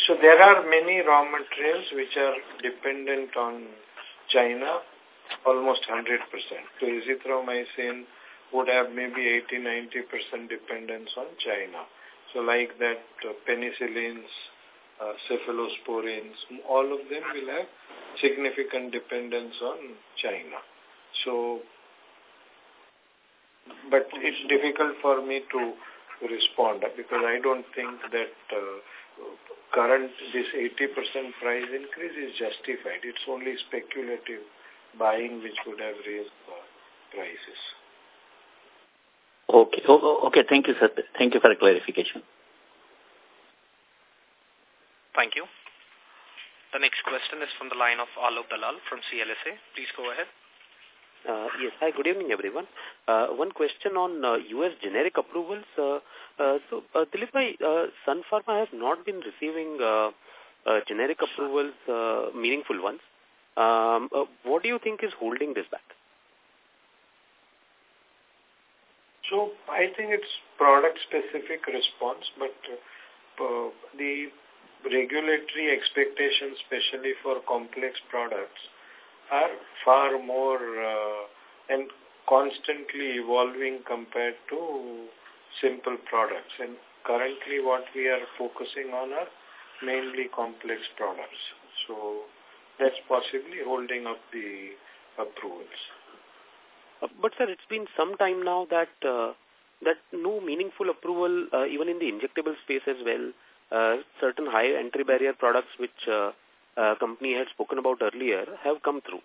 So there are many raw materials which are dependent on China, almost 100%. So azithromycin would have maybe 80-90% dependence on China. So like that uh, penicillins, uh, cephalosporins, all of them will have significant dependence on China. So, but it's difficult for me to respond because I don't think that uh, current, this 80% price increase is justified. It's only speculative buying which would have raised prices. Okay. Okay. Thank you, sir. Thank you for the clarification. Thank you. The next question is from the line of Alok Dalal from CLSA. Please go ahead. Uh, yes. Hi, good evening, everyone. Uh, one question on uh, U.S. generic approvals. Uh, uh, so, uh, Dilip uh, Sun Pharma has not been receiving uh, uh, generic approvals, uh, meaningful ones. Um, uh, what do you think is holding this back? So I think it's product-specific response, but uh, uh, the regulatory expectations, especially for complex products, are far more uh, and constantly evolving compared to simple products. And currently what we are focusing on are mainly complex products. So that's possibly holding up the approvals. Uh, but sir, it's been some time now that uh, that no meaningful approval, uh, even in the injectable space as well, uh, certain high entry barrier products which uh, uh, company had spoken about earlier have come through.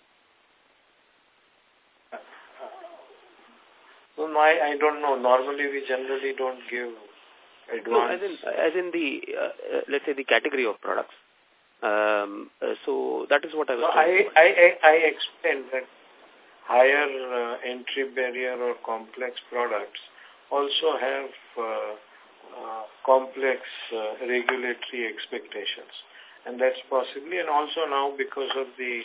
So my, I don't know. Normally we generally don't give advance. No, as in, as in the, uh, uh, let's say the category of products. Um, uh, so that is what I was so I, I, I, I explained that higher uh, entry barrier or complex products also have uh, uh, complex uh, regulatory expectations. And that's possibly, and also now because of the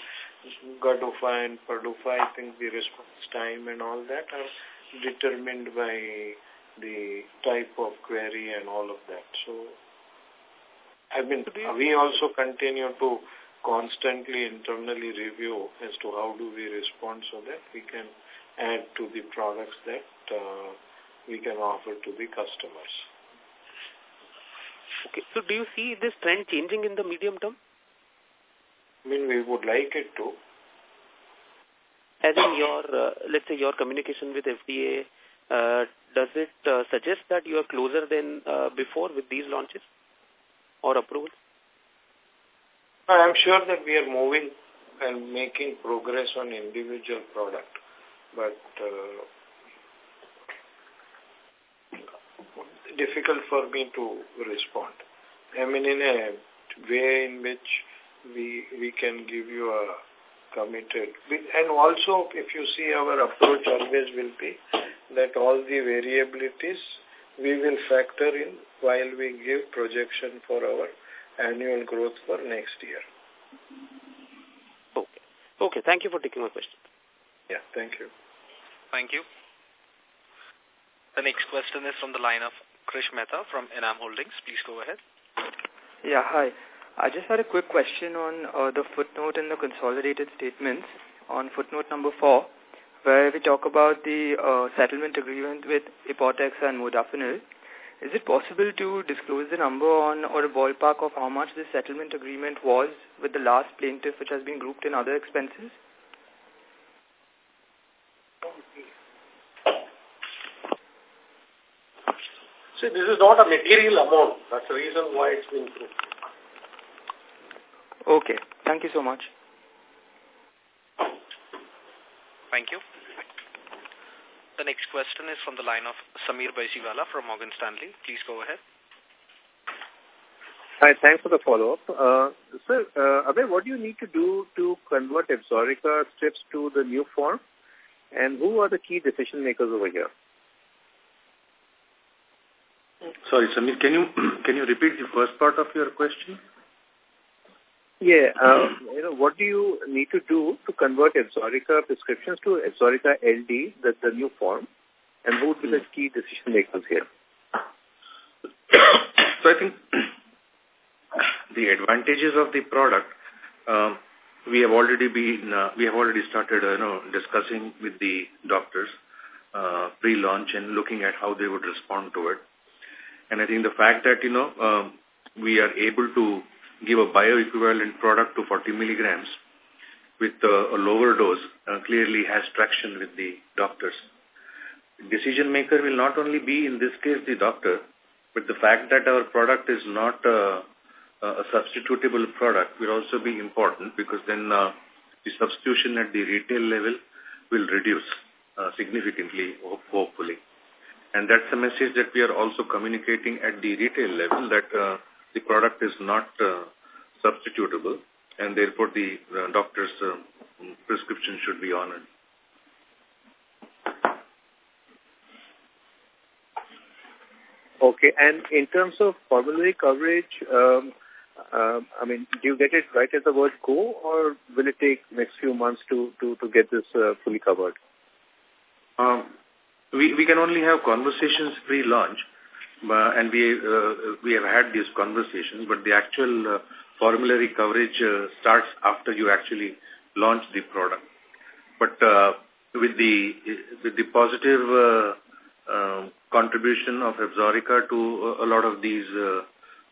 GDUFA and PDUFA, I think the response time and all that are determined by the type of query and all of that. So, I mean, we also continue to constantly internally review as to how do we respond so that we can add to the products that uh, we can offer to the customers. Okay. So do you see this trend changing in the medium term? I mean, we would like it to. As in your, uh, let's say your communication with FDA, uh, does it uh, suggest that you are closer than uh, before with these launches or approvals? I am sure that we are moving and making progress on individual product, but uh, difficult for me to respond. I mean, in a way in which we we can give you a committed. And also, if you see our approach always will be that all the variabilities we will factor in while we give projection for our annual growth for next year. Okay. Okay. Thank you for taking my question. Yeah. Thank you. Thank you. The next question is from the line of Krish Mehta from Enam Holdings. Please go ahead. Yeah, hi. I just had a quick question on uh, the footnote in the consolidated statements on footnote number four, where we talk about the uh, settlement agreement with Apotex and Modafinil. Is it possible to disclose the number on or a ballpark of how much this settlement agreement was with the last plaintiff which has been grouped in other expenses? See, this is not a material amount. That's the reason why it's been grouped. Okay. Thank you so much. Thank you. The next question is from the line of Samir Baisiwala from Morgan Stanley. Please go ahead. Hi, thanks for the follow-up. Uh, sir, uh, Abhay, what do you need to do to convert Absorica strips to the new form? And who are the key decision makers over here? Sorry, Samir, can you [CLEARS THROAT] can you repeat the first part of your question? Yeah, uh, you know, what do you need to do to convert Absorica prescriptions to Absorica LD, the, the new form? And who would be the key decision makers here? [COUGHS] so I think [COUGHS] the advantages of the product, um, we have already been, uh, we have already started, uh, you know, discussing with the doctors uh, pre-launch and looking at how they would respond to it. And I think the fact that, you know, um, we are able to give a bioequivalent product to 40 milligrams with uh, a lower dose uh, clearly has traction with the doctors. Decision maker will not only be, in this case, the doctor, but the fact that our product is not uh, a substitutable product will also be important because then uh, the substitution at the retail level will reduce uh, significantly, hopefully. And that's the message that we are also communicating at the retail level that uh, the product is not uh, substitutable and therefore the uh, doctor's uh, prescription should be honored. Okay, and in terms of formulary coverage, um, uh, I mean, do you get it right at the word go or will it take next few months to, to, to get this uh, fully covered? Um, we, we can only have conversations pre-launch, uh, and we uh, we have had these conversations, but the actual uh, formulary coverage uh, starts after you actually launch the product. But uh, with the with the positive uh, uh, contribution of Absorica to a lot of these uh,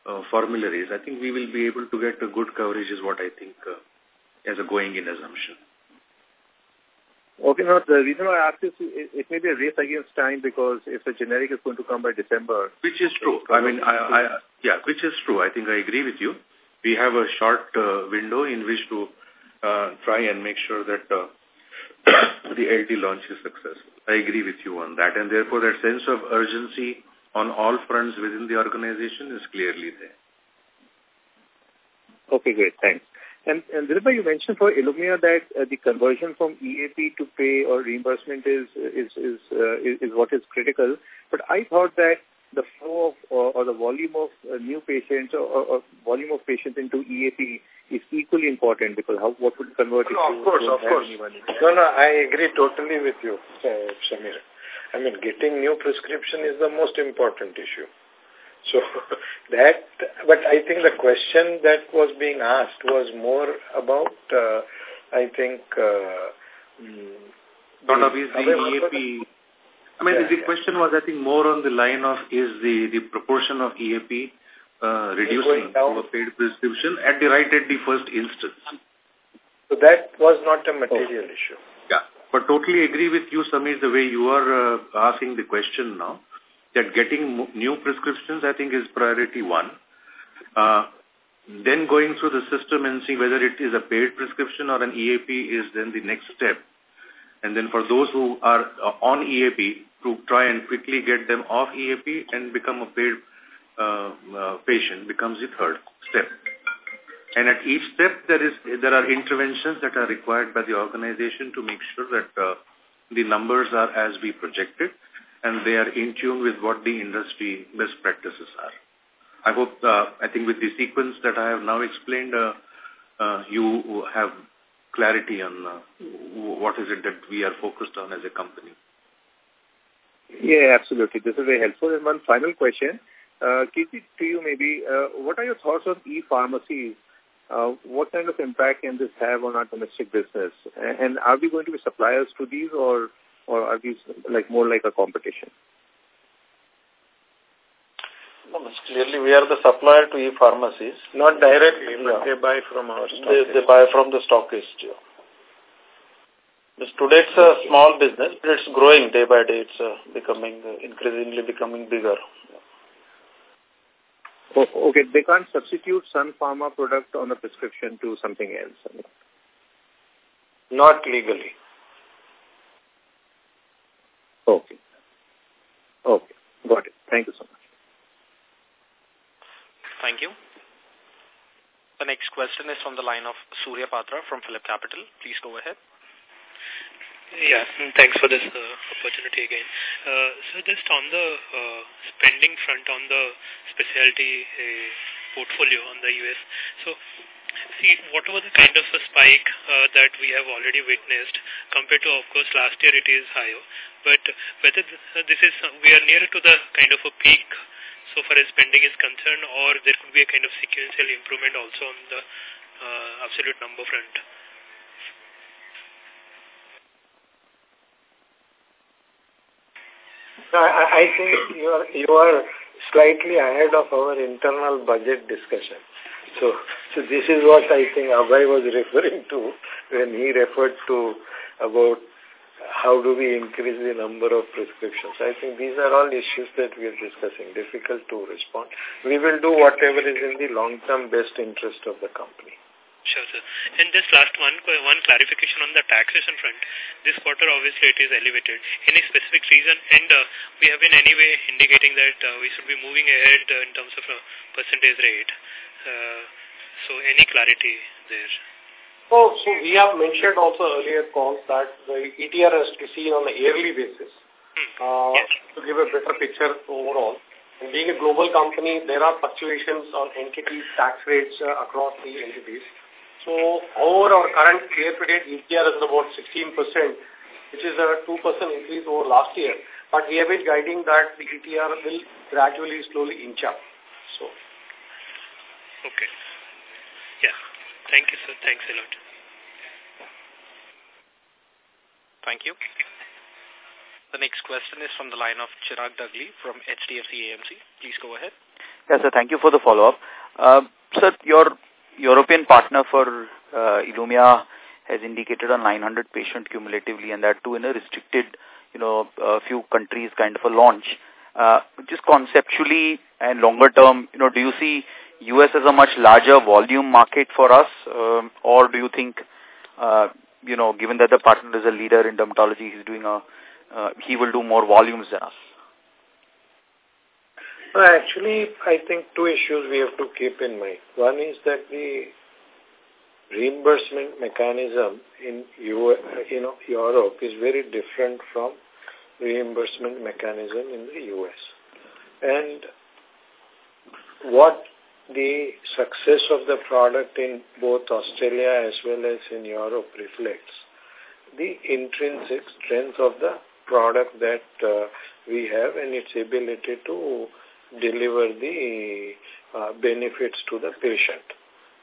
uh, formularies, I think we will be able to get a good coverage is what I think uh, as a going-in assumption. Okay, now the reason why I ask is it, it may be a race against time because if the generic is going to come by December. Which is true. I mean, I, I, yeah, which is true. I think I agree with you. We have a short uh, window in which to uh, try and make sure that uh, [COUGHS] the LD launch is successful. I agree with you on that. And therefore, that sense of urgency on all fronts within the organization is clearly there. Okay, great. Thanks. And, and Dilip, you mentioned for Ilumya that uh, the conversion from EAP to pay or reimbursement is is is, uh, is, is what is critical. But I thought that the flow of or, or the volume of uh, new patients or, or, volume of patients into EAP is equally important because how what would convert no, of course, of course. No, no, I agree totally with you, uh, Samir. I mean, getting new prescription is the most important issue. So [LAUGHS] that, but I think the question that was being asked was more about, uh, I think, uh, mm, of is the EAP, I mean, Yeah, the yeah. question was, I think, more on the line of is the, the proportion of EAP uh, reducing to a paid prescription at the right at the first instance. So that was not a material issue. Yeah. But totally agree with you, Samir, the way you are uh, asking the question now, that getting new prescriptions, I think, is priority one. Uh, then going through the system and see whether it is a paid prescription or an EAP is then the next step. And then for those who are uh, on EAP, to try and quickly get them off EAP and become a paid uh, uh, patient becomes the third step. And at each step, there is there are interventions that are required by the organization to make sure that uh, the numbers are as we projected and they are in tune with what the industry best practices are. I hope, uh, I think with the sequence that I have now explained, uh, uh, you have clarity on uh, what is it that we are focused on as a company. Yeah, absolutely. This is very helpful. And one final question. Uh, to you maybe, uh, what are your thoughts on e-pharmacies? Uh, what kind of impact can this have on our domestic business? And are we going to be suppliers to these or, or are these like more like a competition? No, clearly we are the supplier to e-pharmacies. Not directly, but Yeah. they buy from our They, stockist. they buy from the stockist. Yeah. Today it's a small business, but it's growing day by day. It's uh, becoming, uh, increasingly becoming bigger. O- Okay, they can't substitute Sun Pharma product on a prescription to something else. Not legally. Okay. Okay. Got it. Thank you so much. Thank you. The next question is from the line of Surya Patra from Phillip Capital. Please go ahead. Yeah, thanks for this uh, opportunity again. Uh, so just on the uh, spending front on the specialty uh, portfolio on the US, so see, whatever the kind of a spike uh, that we have already witnessed compared to, of course, last year it is higher, but whether uh, this is, we are nearer to the kind of a peak so far as spending is concerned or there could be a kind of sequential improvement also on the uh, absolute number front. I, I think you are, you are slightly ahead of our internal budget discussion. So, so this is what I think Abhay was referring to when he referred to about how do we increase the number of prescriptions. I think these are all issues that we are discussing, difficult to respond. We will do whatever is in the long-term best interest of the company. Sure, sir. And just last one one clarification on the taxation front. This quarter, obviously, it is elevated. Any specific reason? And uh, we have been anyway indicating that uh, we should be moving ahead uh, in terms of a percentage rate. Uh, so any clarity there? So, so we have mentioned also earlier calls that the ETR has to be seen on a yearly basis uh, to give a better picture overall. And being a global company, there are fluctuations on entities' tax rates uh, across the entities. So over our current year-to-date ETR is about 16%, which is a 2% increase over last year. but we have been guiding that the ETR will gradually, slowly inch up. So. Okay. Yeah. Thank you, sir. Thanks a lot. Thank you. The next question is from the line of Chirag Dagli from HDFC AMC. Please go ahead. Yes, sir. Thank you for the follow-up. Uh, sir, your European partner for uh, Ilumya has indicated on 900 patient cumulatively and that too in a restricted, you know, a few countries kind of a launch. Uh, just conceptually and longer term, you know, do you see US as a much larger volume market for us um, or do you think, uh, you know, given that the partner is a leader in dermatology, he's doing a, uh, he will do more volumes than us? Actually, I think two issues we have to keep in mind. One is that the reimbursement mechanism in you know, Europe is very different from reimbursement mechanism in the U.S. And what the success of the product in both Australia as well as in Europe reflects the intrinsic strength of the product that uh, we have and its ability to deliver the uh, benefits to the patient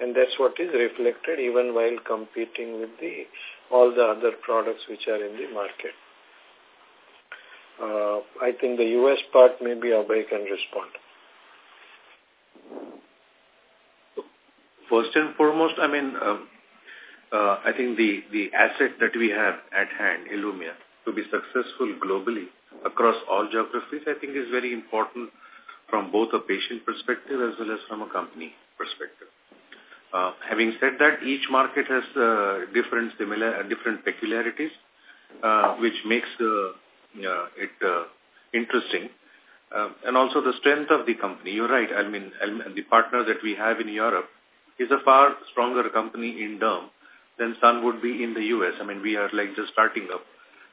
and that's what is reflected even while competing with the all the other products which are in the market. Uh, I think the U.S. part maybe Abhay can respond. First and foremost, I mean, uh, uh, I think the, the asset that we have at hand, Ilumya, to be successful globally across all geographies, I think is very important from both a patient perspective as well as from a company perspective. Uh, having said that, each market has uh, different similar, uh, different peculiarities, uh, which makes uh, it uh, interesting. Uh, and also the strength of the company. You're right. I mean, the partner that we have in Europe is a far stronger company in derm than Sun would be in the U.S. I mean, we are like just starting up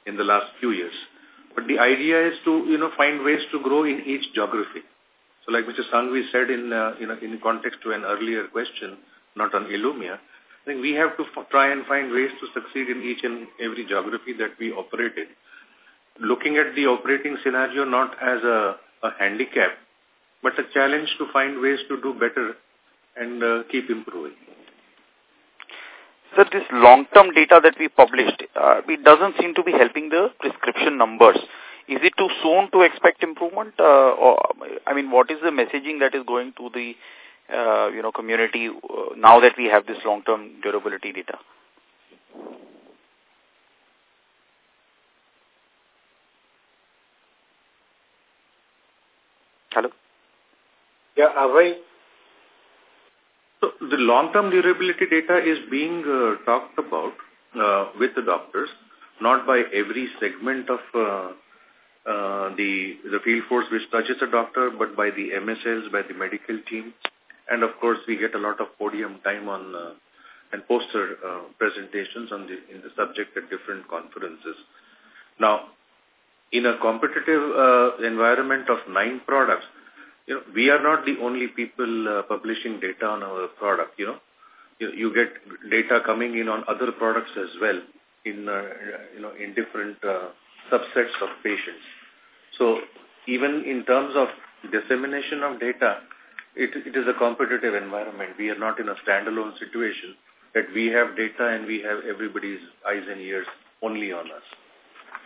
in the last few years. But the idea is to, you know, find ways to grow in each geography. So like Mr. Sanghvi said in, uh, know, in context to an earlier question, not on Ilumya, I think we have to try and find ways to succeed in each and every geography that we operate in. Looking at the operating scenario not as a, a handicap, but a challenge to find ways to do better and uh, keep improving. So this long-term data that we published, uh, it doesn't seem to be helping the prescription numbers. Is it too soon to expect improvement? Uh, or, I mean, what is the messaging that is going to the uh, you know, community uh, now that we have this long-term durability data? Hello? Yeah, Abhay. So the long-term durability data is being uh, talked about uh, with the doctors, not by every segment of uh, uh, the the field force which touches a doctor, but by the MSLs, by the medical team, and of course, we get a lot of podium time on uh, and poster uh, presentations on the in the subject at different conferences. Now, in a competitive uh, environment of nine products, you know, we are not the only people uh, publishing data on our product. You know, you, you get data coming in on other products as well in uh, you know in different uh, subsets of patients. So even in terms of dissemination of data, it, it is a competitive environment. We are not in a standalone situation that we have data and we have everybody's eyes and ears only on us.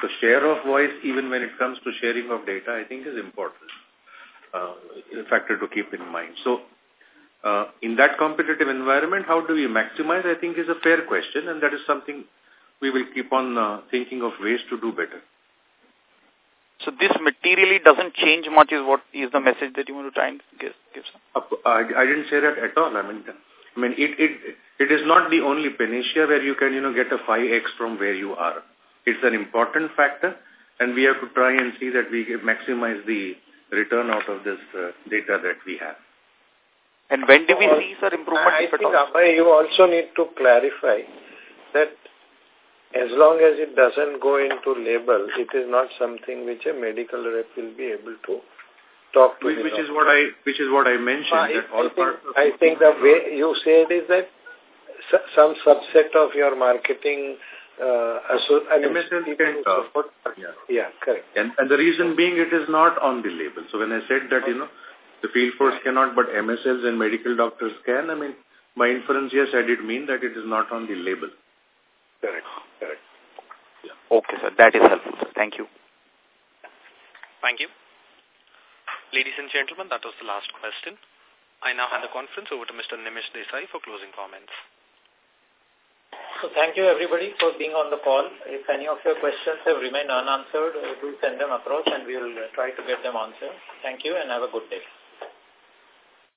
So share of voice, even when it comes to sharing of data, I think is important. Uh, factor to keep in mind. So uh, in that competitive environment, how do we maximize, I think is a fair question and that is something we will keep on uh, thinking of ways to do better. So this materially doesn't change much is what is the message that you want to try and give, give some? I, I didn't say that at all. I mean, I mean, it, it, it is not the only panacea where you can, you know, get a 5x from where you are. It's an important factor and we have to try and see that we maximize the return out of this uh, data that we have. And when do we see, sir, improvement? I think, Abhay, you also need to clarify that as long as it doesn't go into label, it is not something which a medical rep will be able to talk to. Which, which is what I which is what I mentioned. I, that all I, think, I think the way you said is that some subset of your marketing uh, so, and MSL can talk. Yeah. yeah, correct. And, and the reason being it is not on the label. So when I said that, you know, the field force cannot, but MSLs and medical doctors can, I mean, my inference, yes, I did mean that it is not on the label. Correct. Okay, sir. That is helpful, sir. Thank you. Thank you. Ladies and gentlemen, that was the last question. I now hand the conference over to Mr. Nimish Desai for closing comments. So thank you everybody for being on the call. If any of your questions have remained unanswered, do send them across and we will try to get them answered. Thank you and have a good day.